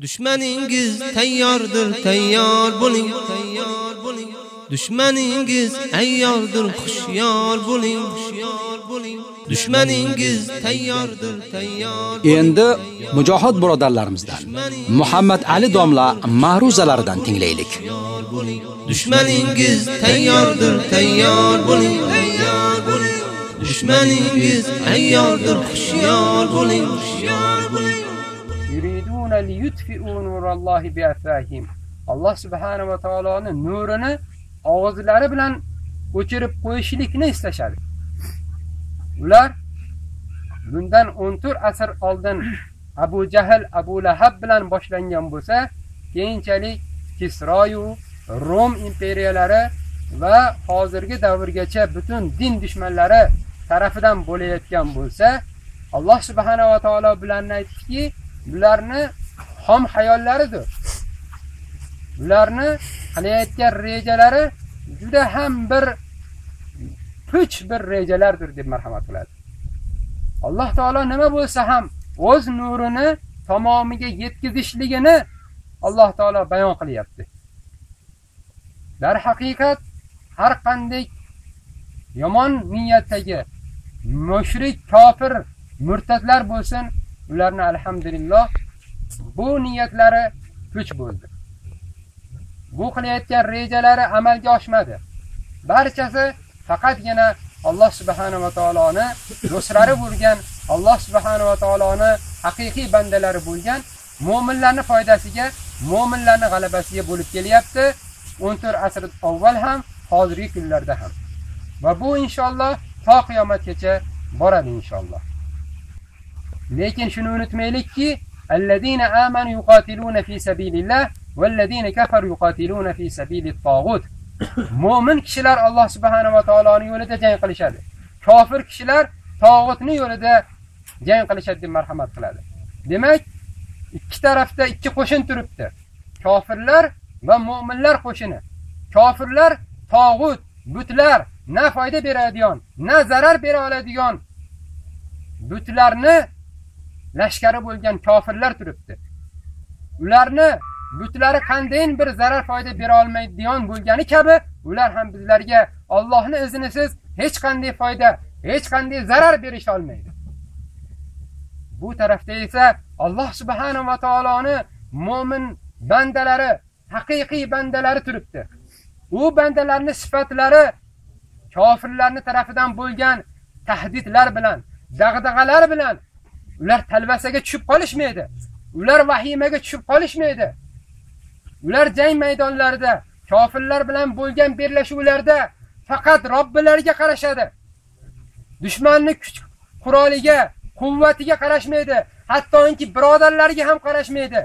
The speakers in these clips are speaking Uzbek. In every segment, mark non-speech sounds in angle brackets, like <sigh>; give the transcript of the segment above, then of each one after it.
Düşmaningiz tayyordir, tayyor bo'ling, tayyor bo'ling. Dushmaningiz ayyordir, xushyor bo'ling, xushyor bo'ling. Dushmaningiz tayyordir, tayyor. Endi mujohid birodarlarimizdan Muhammad Ali domla ma'ruzalaridan tinglaylik. Dushmaningiz tayyordir, tayyor bo'ling, tayyor bo'ling. Dushmaningiz ayyordir, xushyor bo'ling, xushyor bo'ling. Yuriduna liyutfi'u nurallohi biafahim. Alloh subhanahu va taoloning nurini og'izlari bilan o'chirib qo'yishlikni istashadi. Ular bundan 14 asr oldin Abu Jahl, Abu Lahab bilan boshlangan bo'lsa, keyinchalik Kisroyu Rom imperiyalari va hozirgi davrgacha butun din dushmanlari tarafidan bo'layotgan bo'lsa, Alloh subhanahu va taolo bilan aytdiki, bularni xom hayollaridir. Ularni qilayotgan rejalari juda ham bir puch bir rejalardir deb marhamat qiladi. Alloh taolo nima bo'lsa ham o'z nurini tamomiga yetkazishligini Alloh taolo bayon qilyapti. Dar haqiqat har qanday yomon niyatdagi mushrik, kofir, murtadlar bo'lsin, ularni alhamdulillah bu niyatlari puch bo'ldi. Bu qilayotgan rejalari amalga oshmadi. Barchasi faqatgina Alloh subhanahu va taoloni do'stlari bo'lgan, Alloh subhanahu va taoloni haqiqiy bandalari bo'lgan mu'minlarning foydasiga, mu'minlarning g'alabasiga bo'lib kelyapti. 14 asr avval ham, hozirgi kunlarda ham. Va bu inshaalloh to qiyomatgacha boradi inshaalloh. Lekin shuni unutmaylikki, allazina amanu yuqatiluna fi sabilillah vallazina kafaru yuqatiluna fi sabilit tagut. <coughs> Mo'min kishilar Alloh subhanahu va taoloning yo'lida jang qilishadi. Kofir kishilar tog'utning yo'lida jang qilishadi deb marhamat qiladi. Demak, ikki tarafda ikki qo'shin turibdi. Kofirlar va mu'minlar qo'shini. Kofirlar tog'ut, butlar na foyda beradigan, na zarar bera oladigan butlarni lashkari bo'lgan kofirlar turibdi. Ularni butlari qandayin bir zarar foyda bera olmaydigan bo'lgani kabi, ular ham bizlarga Allohning iznisiz hech qanday foyda, hech qanday zarar berisha olmaydi. Bu tarafda esa Alloh subhanahu va taoloni mu'min bandalari, haqiqiy bandalari turibdi. U bandalarning sifatlari kofirlarning tarafidan bo'lgan tahdidlar bilan, dag'dag'alar bilan ular talvasaga tushib qolishmaydi. Ular vahimaga tushib qolishmaydi. Ular jang maydonlarida kofirlar bilan bo'lgan bellashuvlarda faqat Robbilariga qarashadi. Dushmanning kuch quroliga, quvvatiga qarashmaydi. Hattoki birodarlariga ham qarashmaydi.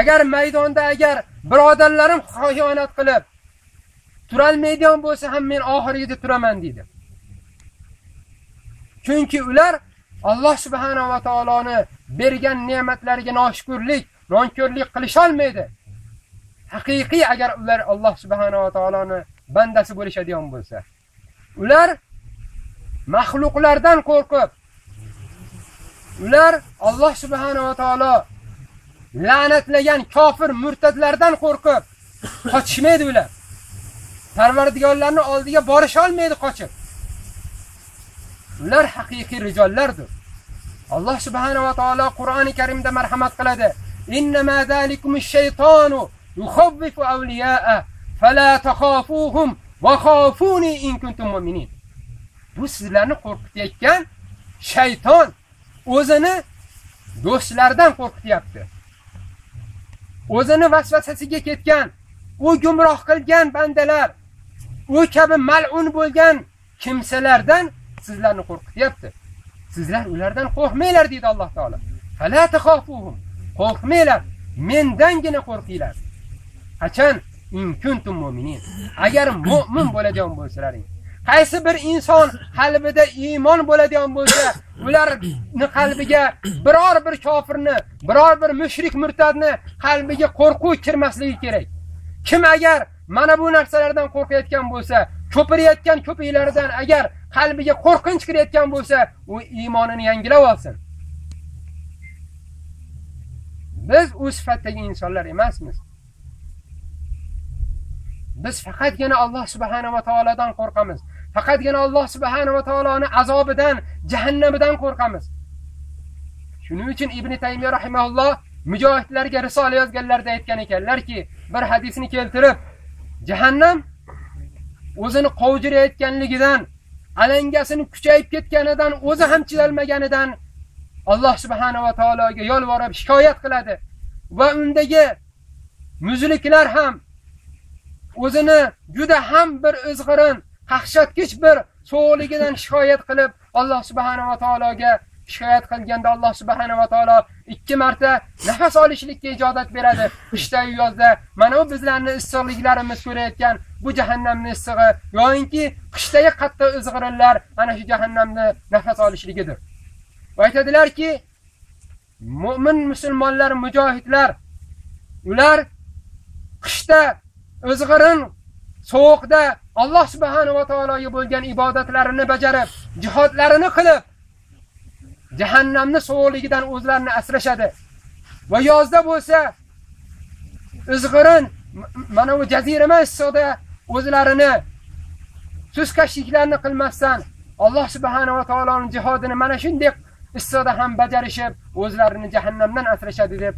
Agar maydonda agar birodarlarim xiyonat qilib turolmaydigan bo'lsa ham men oxirigacha turaman dedi. Chunki ular Alloh subhanahu va taoloni bergan ne'matlariga noshukrlik, nonko'rlik qilisha olmaydi. Haqiqiy agar ular Alloh subhanahu va taoloni bandasi bo'lishadigan bo'lsa, ular mahluqlardan qo'rqib, ular Alloh subhanahu va taolo la'natlagan kofir murtadlardan qo'rqib qochishmaydi ular. Parvardigorlarning oldiga borisha olmaydi qochib. Ular haqiqiy rijollardir. Alloh subhanahu va taolo Qur'oni Karimda marhamat qiladi. Innama zalikumish shaytonu yukhawwifu awliya'a fala takhafuhum va khafuni in kuntum mu'minin. Bu sizlarni qo'rqitayotgan shayton o'zini do'stlardan qo'rqityapti. O'zini vasvasasiga ketgan, u gumroh qilgan bandalar, u kabi mal'un bo'lgan kimsalardan sizlarni qo'rqityapti. Sizlar ulardan qo'rqmanglar dedi Alloh taolo. Fala takhafuhum. Qo'rqmanglar, mendangina qo'rqinglar. Qachon in kuntum mu'minin. Agar mu'min bo'ladigan bo'lsalaring. Qaysi bir inson qalbida iymon bo'ladigan bo'lsa, ularning qalbiga biror bir kofirni, biror bir mushrik murtadni qalbiga qo'rquv kirmasligi kerak. Kim agar mana bu narsalardan qo'rqayotgan bo'lsa, ko'pirayotgan ko'piklaridan agar qalbiga qo'rqinch kirayotgan bo'lsa, u iymonini yangilab olsin. Biz u sifatdagi insonlar emasmiz. Biz faqatgina Alloh subhanahu va taolodan qo'rqamiz. Faqatgina Alloh subhanahu va taoloning azobidan, jahannamidan qo'rqamiz. Shuning uchun Ibn Taymiyo rahimahulloh mujohidlarga risola yozganlarida aytgan ekanlarki, bir hadisni keltirib, jahannam o'zini qovjirayotganligidan, alangasini kuchayib ketganidan, o'zi ham chidalmaganidan Alloh subhanahu va taologa yolvorib shikoyat qiladi. Va undagi muzliklar ham o'zini juda ham bir o'zg'irin, qahshatkich bir so'ligidan shikoyat qilib Alloh subhanahu va taologa shikoyat qilganda Alloh subhanahu va taolo ikki marta nafas olishlikka ijodat beradi. Qishda yozda mana bu bizlarni issiqliklarimiz ko'rayotgan bu jahannamning issig'i yoinki qishdagi qattiq izg'irinlar ana shu jahannamni nafas olishligidir. Va aytadilarki, mu'min musulmonlar, mujohidlar ular qishda o'zg'irin sovuqda Alloh subhanahu va taologa bo'lgan ibodatlarini bajarib, jihodlarini qilib jahannamni sovuqligidan o'zlarini asrashadi. Va yozda bo'lsa izg'irin mana bu jazirama issiqda o'zlarini suskashliklarni qilmasdan Alloh subhanahu va taoloning jihodini mana shunday issiqda ham bajarishib, o'zlarini jahannamdan asrashadi deb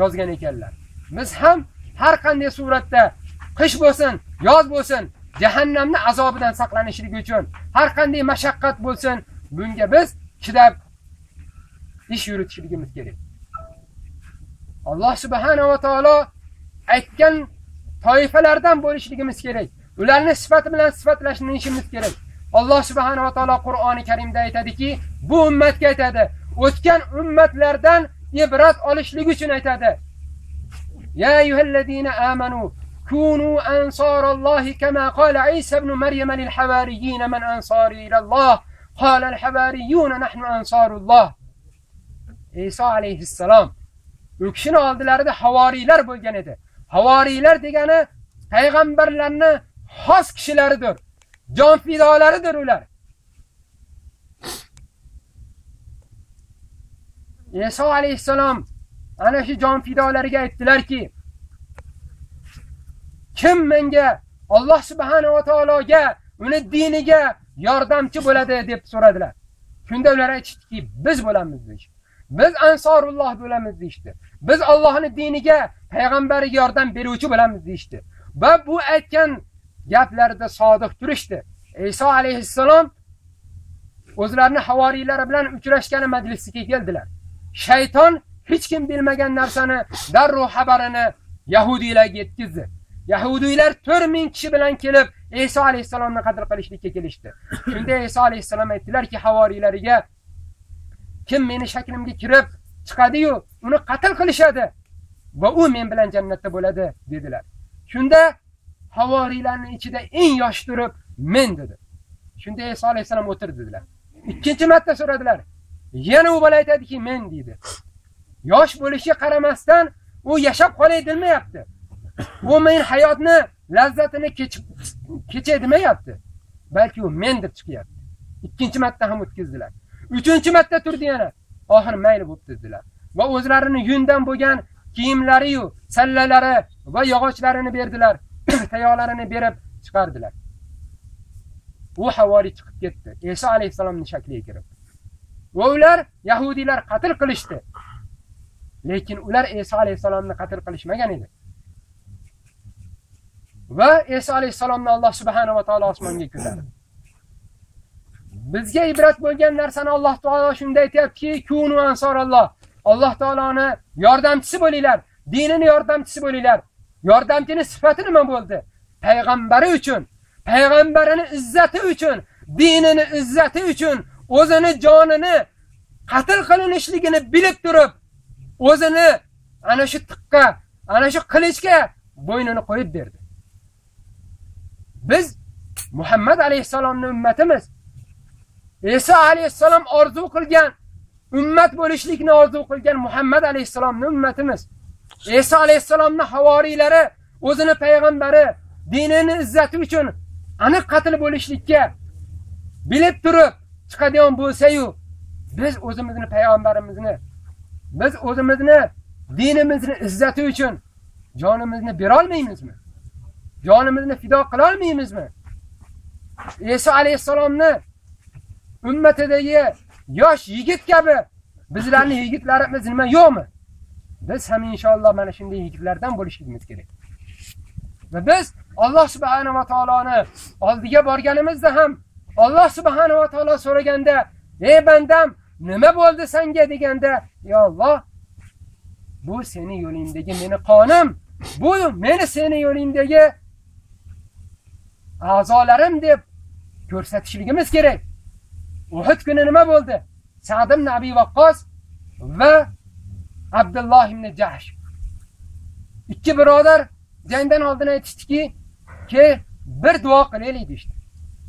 yozgan ekanlar. Biz ham har qanday suratda qish bo'lsin, yoz bo'lsin, jahannamni azobidan saqlanishlik uchun har qanday mashaqqat bo'lsin, bunga biz chidab ish yuritishligimiz kerak. Alloh subhanahu va taolo aytgan toifalardan bo'lishligimiz kerak. Ularni sifati bilan sifatlashimiz kerak. Alloh subhanahu va taolo Qur'oni Karimda aytadiki, bu ummatga aytadi, o'tgan ummatlardan ibrat olishlik uchun aytadi. Ya ayyuhallazina amanu kunu أنصار الله qala Isa ibn Maryam مريم للحواريين man ansari إلى الله qala al نحن nahnu الله Isa alayhissalom u kishini oldilarida havoriylar bo'lgan edi. Havoriylar degani payg'ambarlarning xos kishilaridir. Jon fidolaridir ular. Isa alayhissalom ana shu jon fidolariga aytdilarki, kim menga Alloh subhanahu va taologa, uni diniga yordamchi bo'ladi deb so'radilar. Shunda ular aytishdiki, biz bo'lamiz deb. Biz ansorulloh bo'lamiz deyishdi. Biz Allohning diniga, payg'ambariga yordam beruvchi bo'lamiz deyishdi. Va bu aytgan gaplarida sodiq turishdi. Iso alayhissalom o'zlarini havoriylari bilan uchrashgani majlisiga keldilar. Shayton hech kim bilmagan narsani darrov xabarini yahudiylarga yetkazdi. Yahudiylar 4000 kishi bilan kelib Iso alayhissalomni qatl qilishlikka kelishdi. Shunda Iso alayhissalom aytdilarki havoriylariga kim meni shaklimga kirib chiqadi-yu, uni qatl qilishadi va u men bilan jannatda bo'ladi dedilar. Shunda havoriylarning ichida eng yosh turib men dedi. Shunda Isa alayhisalom o'tir dedilar. Ikkinchi marta so'radilar. Yana u bola aytadiki men dedi. Yosh bo'lishiga qaramasdan u yashab qolay demayapti. U men hayotni lazzatini kechib kechaydimayapti. Balki u men deb chiqyapti. Ikkinchi marta ham o'tkazdilar. Uchinchi marta turdi yana. Oxir mayli bo'pti dedilar. Va o'zlarini yundan bo'lgan kiyimlari-yu, sallalari va yog'ochlarini berdilar. <clears throat> Tayoqlarini berib chiqardilar. U havori chiqib ketdi. Isa alayhisalomning shakliga kirib. Va ular yahudiylar qatl qilishdi. Lekin ular Isa alayhisalomni qatl qilishmagan edi. Va Isa alayhisalomni Alloh subhanahu va taolo osmonga ko'tardi. Bizga ibrat bo'lgan narsani Alloh taolo shunday aytayaptiki, kunu ansoralloh. Alloh taoloni yordamchisi bo'linglar, dinini yordamchisi bo'linglar. Yordamchining sifati nima bo'ldi? Payg'ambari uchun, payg'ambarining izzati uchun, dinini izzati uchun o'zini jonini qatl qilinishligini bilib turib, o'zini ana shu tiqqa, ana shu qilichga bo'ynini qo'yib berdi. Biz Muhammad alayhisalomning ummatimiz. Isa alayhissalom orzu qilgan ummat bo'lishlikni orzu qilgan Muhammad alayhissalomning ummatimiz. Isa alayhissalomning havoriylari o'zini payg'ambari dinini izzati uchun aniq qatl bo'lishlikka bilib turib chiqadigan bo'lsa-yu, biz o'zimizni payg'ambarimizni, biz o'zimizni dinimizni izzati uchun jonimizni bera olmaymizmi? Jonimizni fido qila olmaymizmi? Isa alayhisalomni ummatidagi yosh yigit kabi bizlarning yigitlarimiz nima yo'qmi? Biz ham inshaalloh mana shunday yigitlardan bo'lishimiz kerak. Va biz Alloh subhanahu va taoloni oldiga borganimizda ham Alloh subhanahu va taolo so'raganda, "Ey bandam, nima bo'ldi senga?" deganda, "Ya Alloh, bu seni yo'lingdagi meni qonim, bu meni seni yo'lingdagi a'zolarim deb ko'rsatishligimiz kerak." Uhud kuni nima bo'ldi? Sa'd ibn Abi Waqqas va Abdulloh ibn Jahsh ikki birodar jangdan oldin aytishdiki, "Ke bir duo qilaylik" dedi.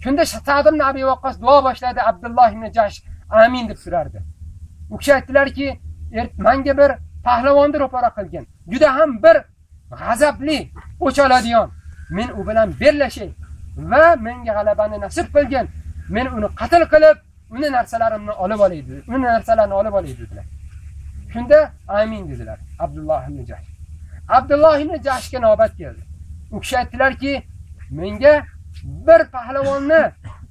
Shunda Sa'd ibn Abi Waqqas duo boshladi, Abdulloh ibn Jahsh amin deb turardi. U kishi aytdilarki, er, "Menga bir pahlavonni ro'para qilgin. Juda ham bir g'azabli, o'chaladigan. Men u bilan bellashay va menga g'alabani nasib qilgin. Men uni qatl qilib, uni narsalarimni olib olay dedi. Uni narsalarni olib olay dedilar. Shunda amin dedilar Abdulloh ibn jash Abdulloh ibn jashga navbat keldi. U kishi aytdilarki, menga bir pahlavonni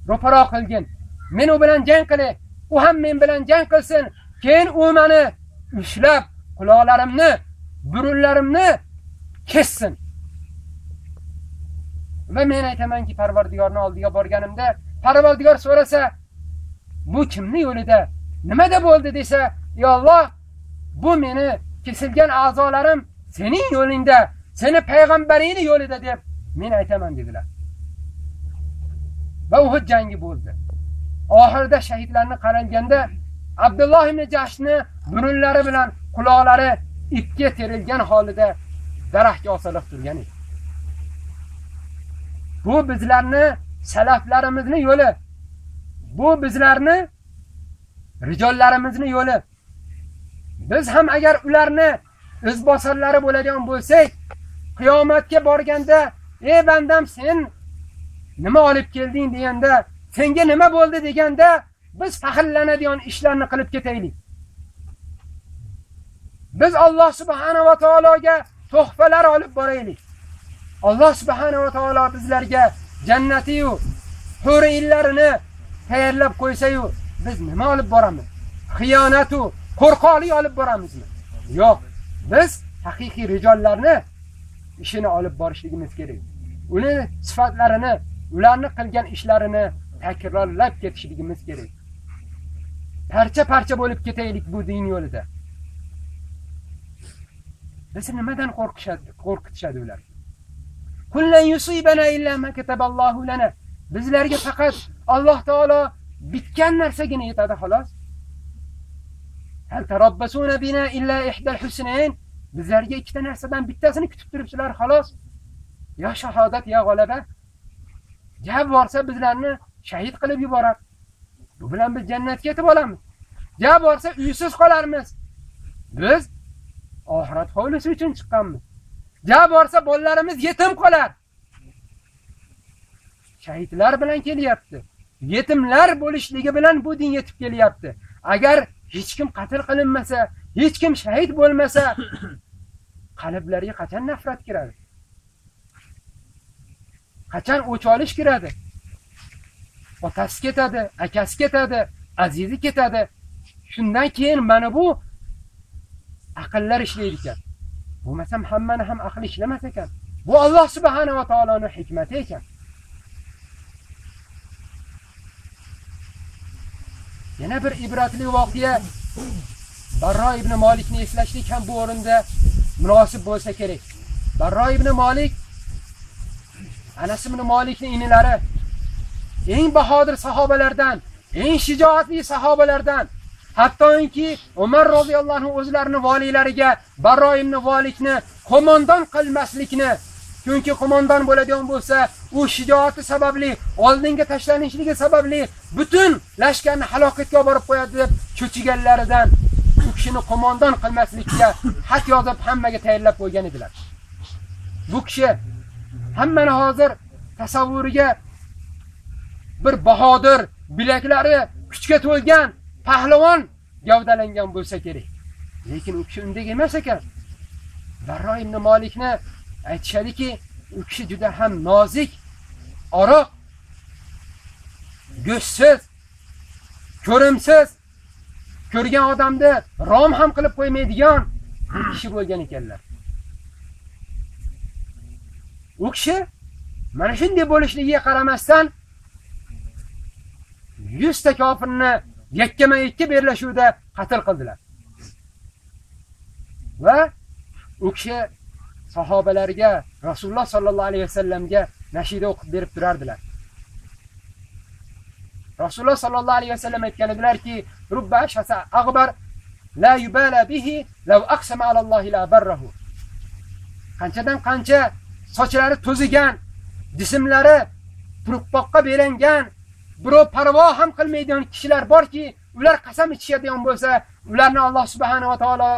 ro'paro qilgin. Men u bilan jang qilay. U ham men bilan jang qilsin. Keyin u meni ushlab quloqlarimni, burunlarimni kessin. Va men aytamanki, Parvardigorning oldiga borganimda, Parvardigor so'rasa, bu kimni yo'lida? Nimada bo'ldi desa, "Ya Alloh, bu meni kesilgan a'zolarim sening yo'lingda, seni payg'ambaringning yo'lida" deb men aytaman dedilar. Va Uhud jangi bo'ldi. Oxirida shahidlarni qaralganda Abdulloh ibn Jahshni burunlari bilan quloqlari ipga terilgan holida daraxtga osilib turgan edi. Bu bizlarni salaflarimizni yo'li. Bu bizlarni rijollarimizni yo'li. Biz ham agar ularni izbosarlari bo'ladigan bo'lsak, qiyomatga borganda, "Ey bandam, sen nima olib kelding?" deganda, "Senga nima bo'ldi?" deganda, biz faxrlanadigan ishlarni qilib ketaylik. Biz Alloh subhanahu va taologa tuhfalar olib boraylik. Alloh subhanahu va taolo bizlarga jannati-yu hurillarini tayyorlab qo'ysa-yu, biz nima olib boramiz? u qo'rqoqlik olib boramizmi? Yo'q. Biz haqiqiy rijollarni ishini olib borishligimiz kerak. Uni sifatlarini, ularni qilgan ishlarini takrorlab ketishligimiz kerak. Parcha-parcha bo'lib ketaylik bu din yo'lida. Bizni nimadan qo'rqishadi, qo'rqitishadi ular? Kullan yusibana illa ma kataballohu lana. Bizlarga faqat Alloh taolo bitgan narsagina yetadi xolos. Hal tarabbasuna bina illa ihdal husnayn. Bizlarga ikkita narsadan bittasini kutib turibsizlar xolos. Ya shahodat ya g'alaba. Jab borsa bizlarni shahid qilib yuborar. Bu bilan biz jannatga yetib olamiz. Ja borsa uysiz qolarmiz. Biz oxirat hovlisi uchun chiqqanmiz. Ja borsa bolalarimiz yetim qolar. Shahidlar bilan kelyapti. Yetimlar bo'lishligi bilan bu din yetib kelyapti. Agar hech kim qatl qilinmasa, hech kim shahid bo'lmasa, <coughs> qalblarga qachon nafrat kiradi? Qachon o'ch olish kiradi? Otasi ketadi, akasi ketadi, azizi ketadi. Shundan keyin mana bu aqllar ishlaydi ekan. Bo'lmasam hammani ham aqli ishlamas ekan. Bu Alloh subhanahu va taoloning hikmati ekan. Yana bir ibratli voqea Barro ibn Malikni eslashlik ham bu o'rinda munosib bo'lsa kerak. Barro ibn Malik Anas ibn Malikning inilari eng bahodir sahobalardan, eng shijoatli sahobalardan Hattoki Umar roziyallohu anhu o'zlarini valiylariga Barro ibn Malikni qo'mondan qilmaslikni, chunki qo'mondon bo'ladigan bo'lsa, u shijoati sababli, oldinga tashlanishligi sababli butun lashkarni halokatga olib qo'yadi deb cho'chiganlaridan u kishini qo'mondon qilmaslikka xat yozib hammaga tayyorlab qo'ygan edilar. Bu kishi hammani hozir tasavvuriga bir bahodir, bilaklari kuchga to'lgan pahlavon gavdalangan bo'lsa kerak. Lekin u kishi undek emas ekan. Barro ibn Malikni aytishadiki, u kishi juda ham nozik, aroq go'shtsiz, ko'rimsiz, ko'rgan odamni rom ham qilib qo'ymaydigan kishi bo'lgan ekanlar. U kishi mana shunday bo'lishligiga qaramasdan 100 ta kofirni yakkama-yakka berlashuvda qatl qildilar. Va u kishi sahobalarga Rasululloh sallallohu alayhi vasallamga nashida o'qib berib turardilar. Rasululloh sallallohu alayhi vasallam aytgan edilarki, "Rubba ashasa aghbar la yubala bihi law aqsama ala Allohi la barrahu." Qanchadan qancha sochlari to'zigan, jismlari turqoqqa belangan, birov parvo ham qilmaydigan kishilar borki, ular qasam ichishadigan bo'lsa, ularni Alloh subhanahu va taolo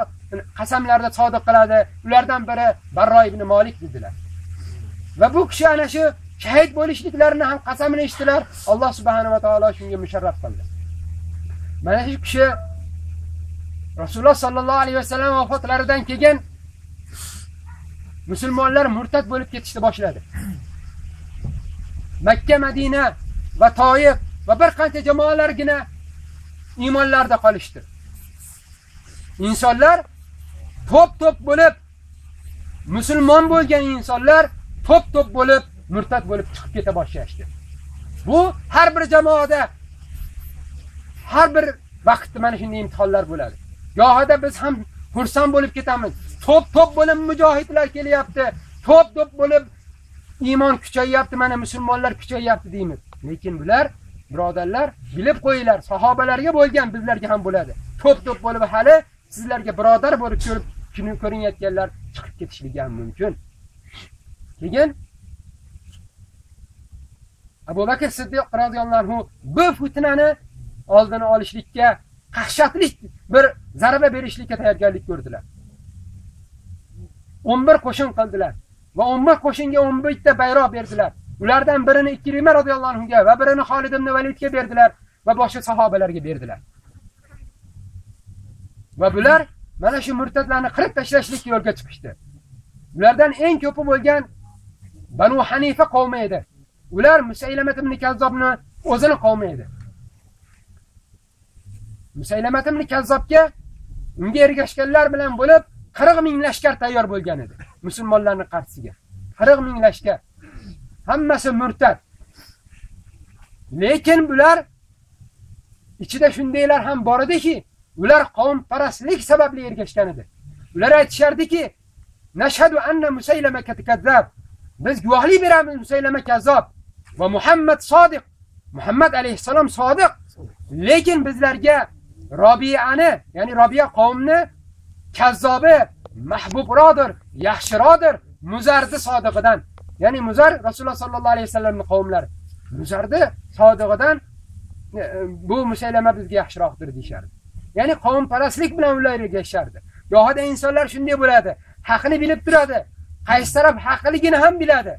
qasamlarda sodiq qiladi. Ulardan biri Barro ibn Malik dedilar. Va bu kishi ana shu shahid bo'lishliklarini ham qasamini eshitdilar. Alloh subhanahu va taolo shunga musharraf qildi. Mana shu kishi Rasululloh sallallohu alayhi vasallam vafotlaridan keyin musulmonlar murtad bo'lib ketishni boshladi. Makka, Madina va Toyib va bir qancha jamoalargina iymonlarda qolishdi. Insonlar to'p-to'p bo'lib musulmon bo'lgan insonlar to'p-to'p bo'lib murtad bo'lib chiqib keta boshlashdi. Bu har bir jamoada har bir vaqtda mana shunday imtihonlar bo'ladi. Gohida biz ham xursand bo'lib ketamiz. To'p-to'p bo'lib mujohidlar kelyapti. To'p-to'p bo'lib iymon kuchayyapti, mana musulmonlar kuchayyapti deymiz. Lekin bular birodarlar bilib qo'yinglar, sahobalarga bo'lgan bizlarga ham bo'ladi. To'p-to'p bo'lib hali sizlarga birodar bo'lib ko'rib kuni ko'rinayotganlar chiqib ketishligi ham mumkin. Keyin Abu Bakr Siddiq radhiyallohu anhu bu fitnani oldini olishlikka qahshatli bir zarba berishlikka tayyorgarlik ko'rdilar. 11 qo'shin qildilar va 11 qo'shinga 11 ta bayroq berdilar. Ulardan birini Ikrima radhiyallohu anhuga va birini Xolid ibn Validga berdilar va boshqa sahobalarga berdilar. Va bular mana shu murtadlarni qirib tashlashlik yo'lga chiqishdi. Ulardan eng ko'pi bo'lgan Banu Hanifa qavmi edi. Ular Musaylamat ibn Kazzobni o'zini qavmi edi. Musaylamat ibn Kazzobga unga ergashganlar bilan bo'lib 40 ming lashkar tayyor bo'lgan edi musulmonlarning qarshisiga. 40 ming lashkar. Hammasi murtad. Lekin bular ichida shundaylar ham bor ediki, ular qavm parastlik sababli ergashgan edi. Ular aytishardiki, "Nashhadu anna Musaylama kazzab." Biz guvohlik beramiz Musaylama kazzob va Muhammad sodiq. Muhammad alayhisalom sodiq. Lekin bizlarga Robiyani, ya'ni Robiya qavmni kazzobi mahbubrodir, yaxshirodir Muzardi sodiqidan. Ya'ni Muzar Rasululloh sallallohu alayhi vasallamning qavmlari. Muzardi sodiqidan e, bu Musaylama bizga yaxshiroqdir deyshardi. Ya'ni qavm bilan ular yashardi. Yo'g'ida insonlar shunday bo'ladi. Haqni bilib turadi. Qaysi taraf haqligini ham biladi.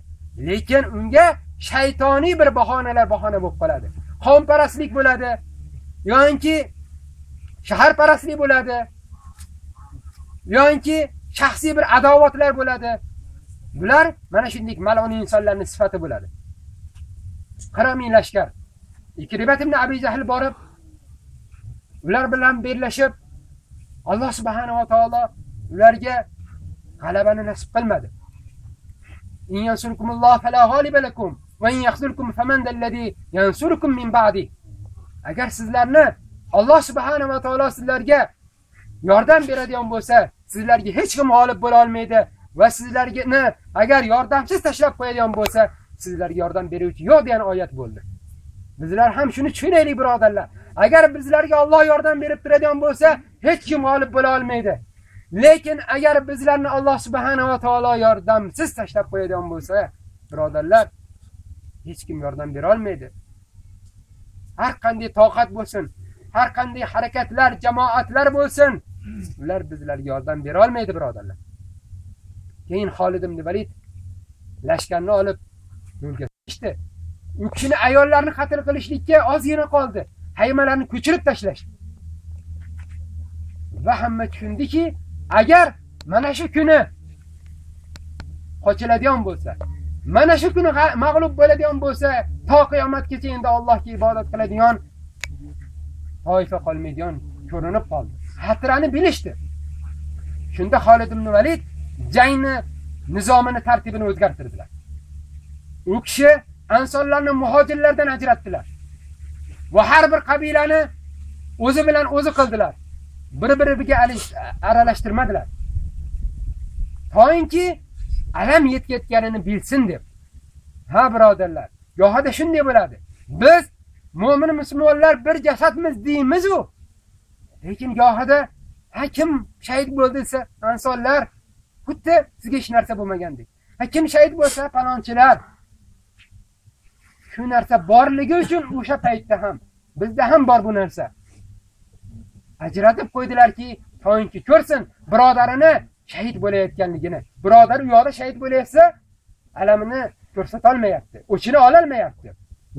Lekin unga shaytoniy bir bahonalar bahona bo'lib qoladi. Qavm bo'ladi yoki shaharparastlik bo'ladi yoki shaxsiy bir adovatlar bo'ladi. Bular mana shunday mal'un insonlarning sifati bo'ladi. Qaramin lashkar. Ikribat ibn Abi Jahl borib ular bilan birlashib Alloh subhanahu va taolo ularga g'alabani nasib qilmadi. In yansurkumulloh fala g'oliba lakum va in yakhzulkum faman dalladhi yansurukum min ba'di. Agar sizlarni Alloh subhanahu va taolo sizlarga yordam beradigan bo'lsa, sizlarga hech kim g'olib bo'la olmaydi va sizlarga agar yordamsiz tashlab qo'yadigan bo'lsa, sizlarga yordam beruvchi yo'q degan oyat bo'ldi. Bizlar ham shuni tushunaylik birodarlar. Agar bizlarga Alloh yordam berib turadigan bo'lsa, hech kim g'olib bo'la olmaydi. Lekin agar bizlarni Alloh subhanahu va taolo yordamsiz tashlab qo'yadigan bo'lsa, birodarlar, hech kim yordam bera olmaydi. Har qanday toqat bo'lsin, har qanday harakatlar, jamoatlar bo'lsin, ular bizlarga yordam bera olmaydi, birodarlar. Keyin Xolid ibn Valid lashkarni olib yo'lga chiqdi. U kishini ayollarni qatl qilishlikka ozgina qoldi. Haymalarni ko'chirib tashlashdi. Va hamma tushundiki, agar mana shu kuni qochiladigan bo'lsa, mana shu kuni mag'lub bo'ladigan bo'lsa, to qiyomatgacha endi Allohga ibodat qiladigan toifa qolmaydigan ko'rinib qoldi. Xatrani bilishdi. Shunda Xolid ibn Valid jangni nizomini tartibini o'zgartirdilar. U kishi ansonlarni muhojirlardan ajratdilar. Va har bir qabilani o'zi bilan o'zi qildilar. Bir-biriga aralashtirmadilar. To'yinki alam yetkazganini bilsin deb. Ha birodarlar, yo'hada shunday bo'ladi. Biz mo'min musulmonlar bir jasadmiz deymiz u. Lekin yo'hada ha kim shahid bo'ldi desa, ansonlar xuddi sizga hech narsa bo'lmagandek. Ha kim shahid bo'lsa, palonchilar Shu narsa borligi uchun o'sha paytda ham bizda ham bor bu narsa. Ajratib qo'ydilarki, to'yinki ko'rsin birodarini shahid bo'layotganligini. Birodar u yoqda shahid bo'layotsa, alamini ko'rsata olmayapti, o'chini ola olmayapti.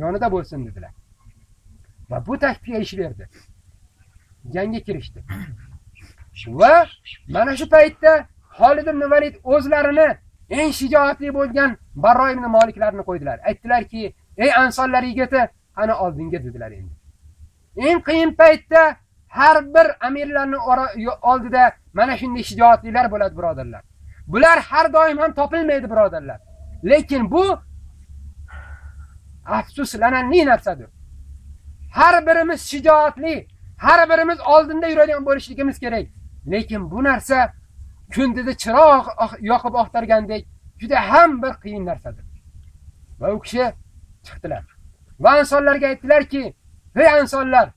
Yonida bo'lsin dedilar. Va bu taktika ish berdi. Jangga kirishdi. Va mana shu paytda Xolid ibn Valid o'zlarini eng shijoatli bo'lgan Barro ibn Maliklarni qo'ydilar. Aytdilarki, "Ey ansonlar yigiti, qani oldinga" dedilar endi. Eng qiyin paytda har bir amirlarning oldida mana shunday shijoatlilar bo'ladi, birodarlar. Bular har doim ham topilmaydi, birodarlar. Lekin bu afsuslanarli narsadir. Har birimiz shijoatli, har birimiz oldinda yuradigan bo'lishligimiz kerak. Lekin bu narsa kundida chiroq yoqib oqtargandek juda ham bir qiyin narsadir. Va u kishi chiqdilar. Va insonlarga aytdilarki, "Ey insonlar,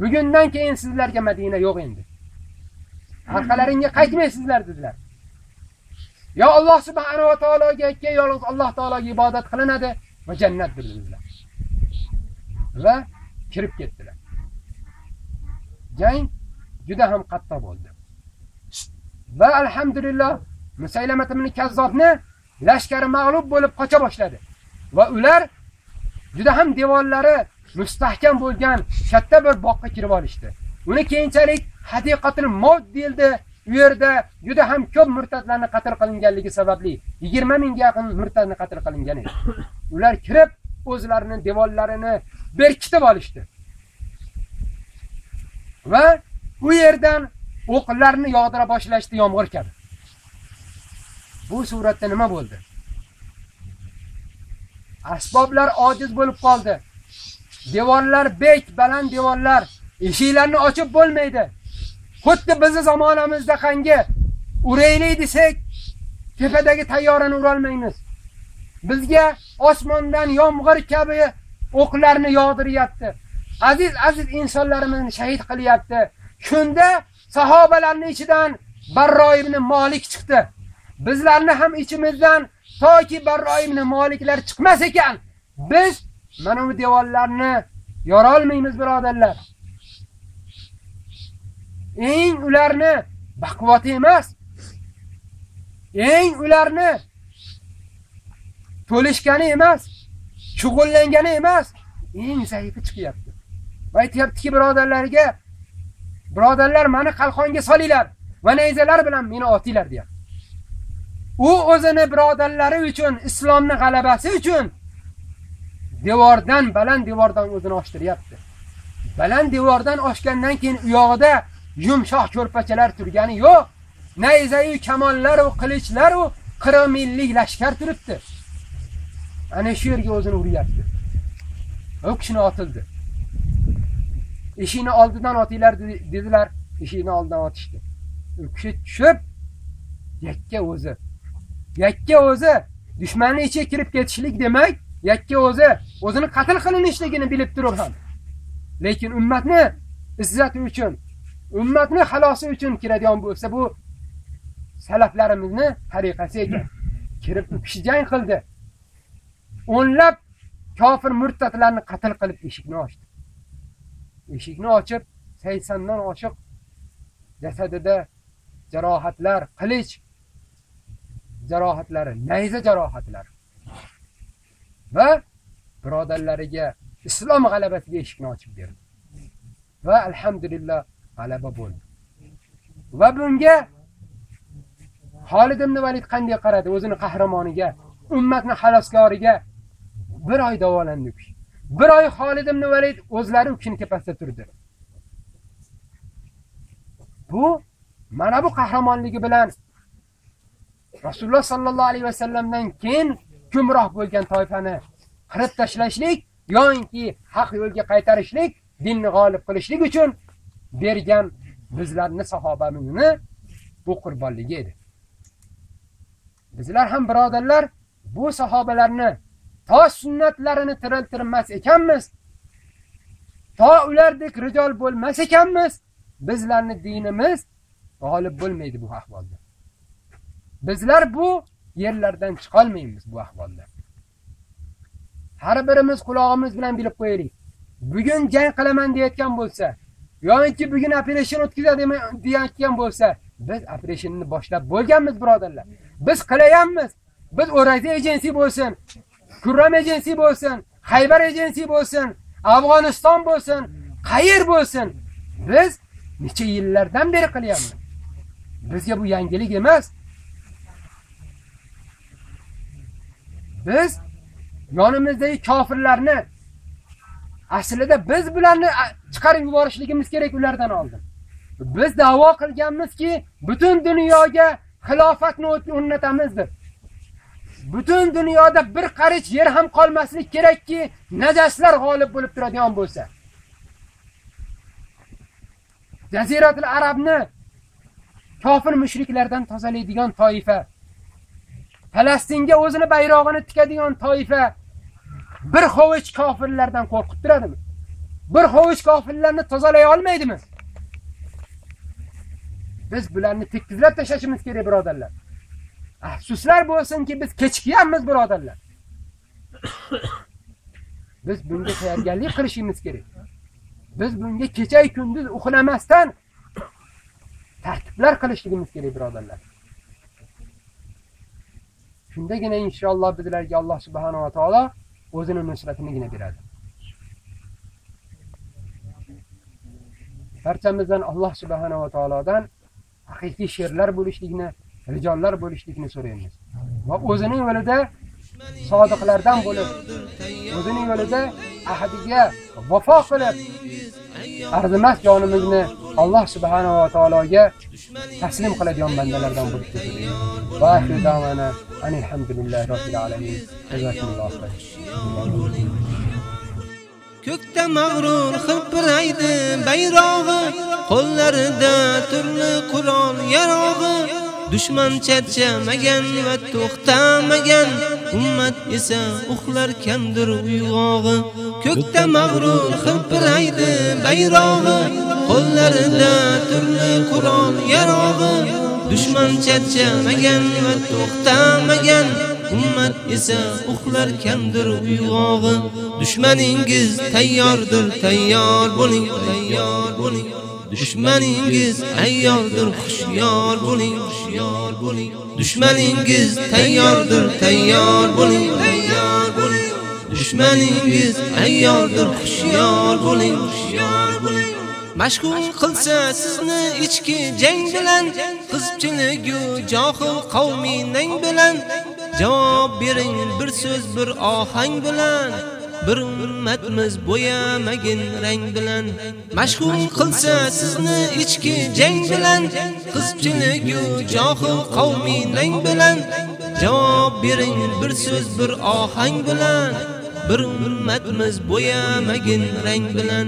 bugundan keyin sizlarga Madina yo'q endi. Orqalaringga qaytmaysizlar" dedilar. Yo Alloh subhanahu va taologa aytgan yolg'iz Alloh taologa ibodat qilinadi va jannat dedilar. Va kirib ketdilar. Jang juda ham qattiq bo'ldi. Va alhamdulillah Musaylamat ibn Kazzobni lashkari mag'lub bo'lib qocha boshladi. Va ular juda ham devorlari mustahkam bo'lgan katta bir boqqa kirib olishdi. Uni keyinchalik hadiqatul mod deyildi. U yerda juda ham ko'p murtadlarni qatl qilinganligi sababli 20 mingga yaqin murtadni qatl qilingan edi. Ular kirib o'zlarining devorlarini berkitib olishdi. Va u yerdan o'qlarni yog'dira boshlashdi yomg'ir kabi. Bu suratda nima bo'ldi? Asboblar ojiz bo'lib qoldi. Devorlar bek, baland devorlar, eshiklarni ochib bo'lmaydi. Xuddi bizning zamonamizda qangi uraylik desak, tepadagi tayyorani ura olmaymiz. Bizga osmondan yomg'ir kabi o'qlarni yog'diryapti. Aziz aziz insonlarimizni shahid qilyapti. Shunda sahobalarning ichidan Barro ibn Malik chiqdi. Bizlarni ham ichimizdan toki Barro ibn Maliklar chiqmas ekan, biz mana bu devorlarni yora olmaymiz, birodarlar. Eng ularni baquvvati emas. Eng ularni to'lishgani emas, shug'ullangani emas, eng zaifi chiqyapti. Va aytyaptiki birodarlarga, birodarlar meni qalqonga solinglar va nayzalar bilan meni otinglar deyapti. U o'zini birodarlari uchun, islomni g'alabasi uchun devordan, baland devordan o'zini ochtiryapti. Baland devordan oshgandan keyin u yog'ida yumshoq ko'rpachalar turgani yo'q. Nayzayu kamonlar va qilichlar va 40 minglik lashkar turibdi. Ana shu yerga o'zini uryapti. U kishini otildi. Eshikni oldidan otinglar dedilar, eshikni oldidan otishdi. U kishi tushib yakka o'zi. Yakka o'zi dushmanning ichiga kirib ketishlik demak, yakka o'zi o'zini qatl qilinishligini bilib turib ham. Lekin ummatni izzati uchun, ummatni xalosi uchun kiradigan bo'lsa, bu salaflarimizni tariqasi ekan. Kirib u kishi jang qildi. O'nlab kofir murtatlarni qatl qilib eshikni ochdi. Eshikni ochib, 80 dan oshiq jasadida jarohatlar, qilich jarohatlari, nayza jarohatlari. Va birodarlariga islom g'alabasiga eshikni ochib berdi. Va alhamdulillah g'alaba bo'ldi. Va bunga Xolid ibn Valid qanday qaradi o'zini qahramoniga, ummatni xaloskoriga? Bir oy davolandi. Bir oy Xolid ibn Valid o'zlari uchun kishini turdi. Bu mana bu qahramonligi bilan Rasululloh sallallohu alayhi vasallamdan keyin gumroh bo'lgan toifani qirib tashlashlik yoki haq yo'lga qaytarishlik, dinni g'olib qilishlik uchun bergan bizlarni sahobamizni bu qurbonligi edi. Bizlar ham birodarlar bu sahobalarni to sunnatlarini tiriltirmas ekanmiz, to ulardek rijol bo'lmas ekanmiz, bizlarni dinimiz g'olib bo'lmaydi bu ahvolda. Bizlar bu yerlardan chiqolmaymiz bu ahvolda. Har birimiz quloqimiz bilan bilib qo'yaylik. Bugun jang qilaman deyotgan bo'lsa, yoki bugun operation o'tkazadiman deyotgan bo'lsa, biz operationni boshlab bo'lganmiz, birodarlar. Biz qilayapmiz. Biz O'rayza agency bo'lsin, Kurram agency bo'lsin, Xaybar agency bo'lsin, Afg'oniston bo'lsin, qayer bo'lsin, biz necha yillardan beri qilyapmiz. Bizga bu yangilik emas. Biz yonimizdagi kofirlarni aslida biz bularni chiqarib yuborishligimiz kerak ulardan oldin. Biz da'vo qilganmizki, butun dunyoga xilofatni o'rnatamiz deb. Butun dunyoda bir qarich yer ham qolmaslik kerakki, najaslar g'olib bo'lib turadigan bo'lsa. Jaziratul Arabni kofir mushriklardan tozalaydigan toifa Falastinga o'zini bayrog'ini tikadigan toifa bir xovich kofirlardan qo'rqib turadimi? Bir xovich kofirlarni tozalay olmaydimi? Biz bularni tekkizlab tashlashimiz kerak, birodarlar. Afsuslar bo'lsinki, biz kechikyapmiz, birodarlar. Biz bunga tayyorgarlik qilishimiz kerak. Biz bunga kecha kunduz uxlamasdan tartiblar qilishligimiz kerak, birodarlar. Shundagina inshaalloh bizlarga Alloh subhanahu va taolo o'zini nusratinigina beradi. Barchamizdan Alloh subhanahu va taolodan haqiqiy sherlar bo'lishlikni, rijollar bo'lishlikni so'raymiz. Va o'zining yo'lida sodiqlardan bo'lib, o'zining yo'lida ahdiga vafo qilib, arzimas jonimizni Alloh subhanahu va taologa taslim qiladigan bandalardan bo'lib ketdik. Va axiru davana alhamdulillahi robbil alamin. Jazakumullohu xayr. Ko'kda mag'rur xilpiraydi bayrog'i, qo'llarida turli Qur'on yarog'i. Dushman charchamagan va to'xtamagan, ummat esa uxlar kamdir uyg'og'i. Ko'kda mag'rur xilpiraydi bayrog'i, qo'llarida turli Qur'on yarog'i. Dushman charchamagan va to'xtamagan, ummat esa uxlar kamdir uyg'og'i. Dushmaningiz tayyordir, tayyor bo'ling, tayyor bo'ling. Dushmaningiz ayyordir, xushyor bo'ling, xushyor bo'ling. Dushmaningiz tayyordir, tayyor bo'ling, tayyor bo'ling. Dushmaningiz ayyordir, xushyor bo'ling, xushyor bo'ling. Mashg'ul qilsa sizni ichki jang bilan, qizchiligu johil qavmining bilan javob bering bir so'z bir ohang bilan. Bir ummatmiz bo'yamagin rang bilan. Mashhur qilsa sizni ichki jang bilan. Qizchiligu johil qavmining bilan. Javob bering bir so'z bir ohang bilan. Bir ummatmiz bo'yamagin rang bilan.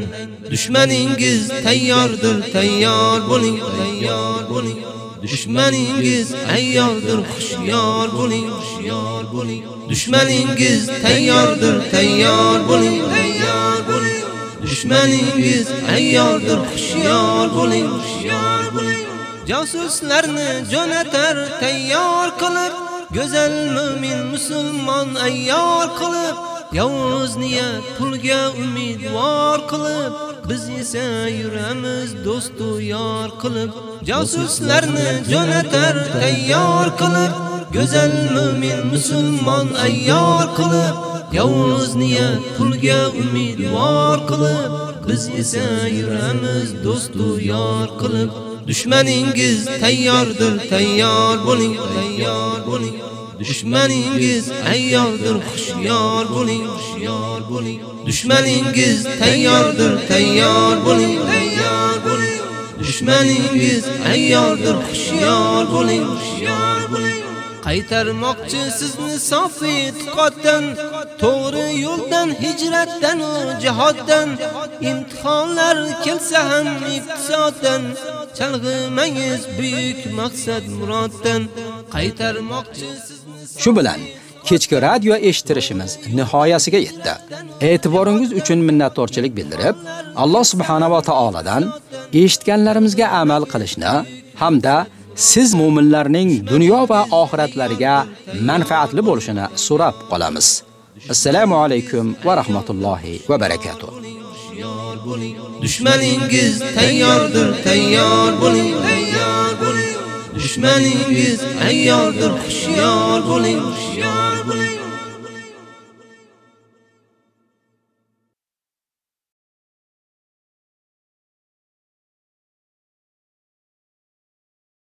Dushmaningiz tayyordir tayyor bo'ling tayyor bo'ling. Dushmaningiz ayyordir xushyor bo'ling xushyor bo'ling. Dushmaningiz tayyordir tayyor bo'ling tayyor bo'ling. Dushmaningiz ayyordir xushyor bo'ling xushyor bo'ling. Josuslarni jo'natar tayyor qilib. Go'zal mu'min musulmon ayyor qilib. Yovuz niyat pulga umidvor qilib. Biz esa yuramiz do'stu yor qilib josuslarni jo'natar tayyor qilib go'zal mu'min musulmon ayyor qilib yovuz niyat pulga umidvor qilib biz esa yuramiz do'stu yor qilib Dushmaningiz tayyordir, tayyor bo'ling, tayyor bo'ling. Dushmaningiz ayyordir, xushyor bo'ling, xushyor bo'ling. Dushmaningiz tayyordir, tayyor bo'ling, tayyor bo'ling. Dushmaningiz ayyordir, xushyor bo'ling, xushyor bo'ling. Qaytarmoqchi sizni sofi e'tiqoddan, to'g'ri yo'ldan, hijratdan jihoddan, imtihonlar kelsa ham iqtisoddan, chalg'imangiz buyuk maqsad muroddan, qaytarmoqchi sizni Shu bilan kechki radio eshitirishimiz nihoyasiga yetdi. E'tiboringiz uchun minnatdorchilik bildirib, Alloh subhanahu va taoladan eshitganlarimizga amal qilishni hamda siz mu'minlarning dunyo va oxiratlariga manfaatli bo'lishini so'rab qolamiz. Assalomu alaykum va rahmatullohi va barakatuh. Dushmaningiz tayyordir, tayyor bo'ling, tayyor bo'ling. Dushmaningiz ayyordir, hushyor bo'ling, hushyor bo'ling.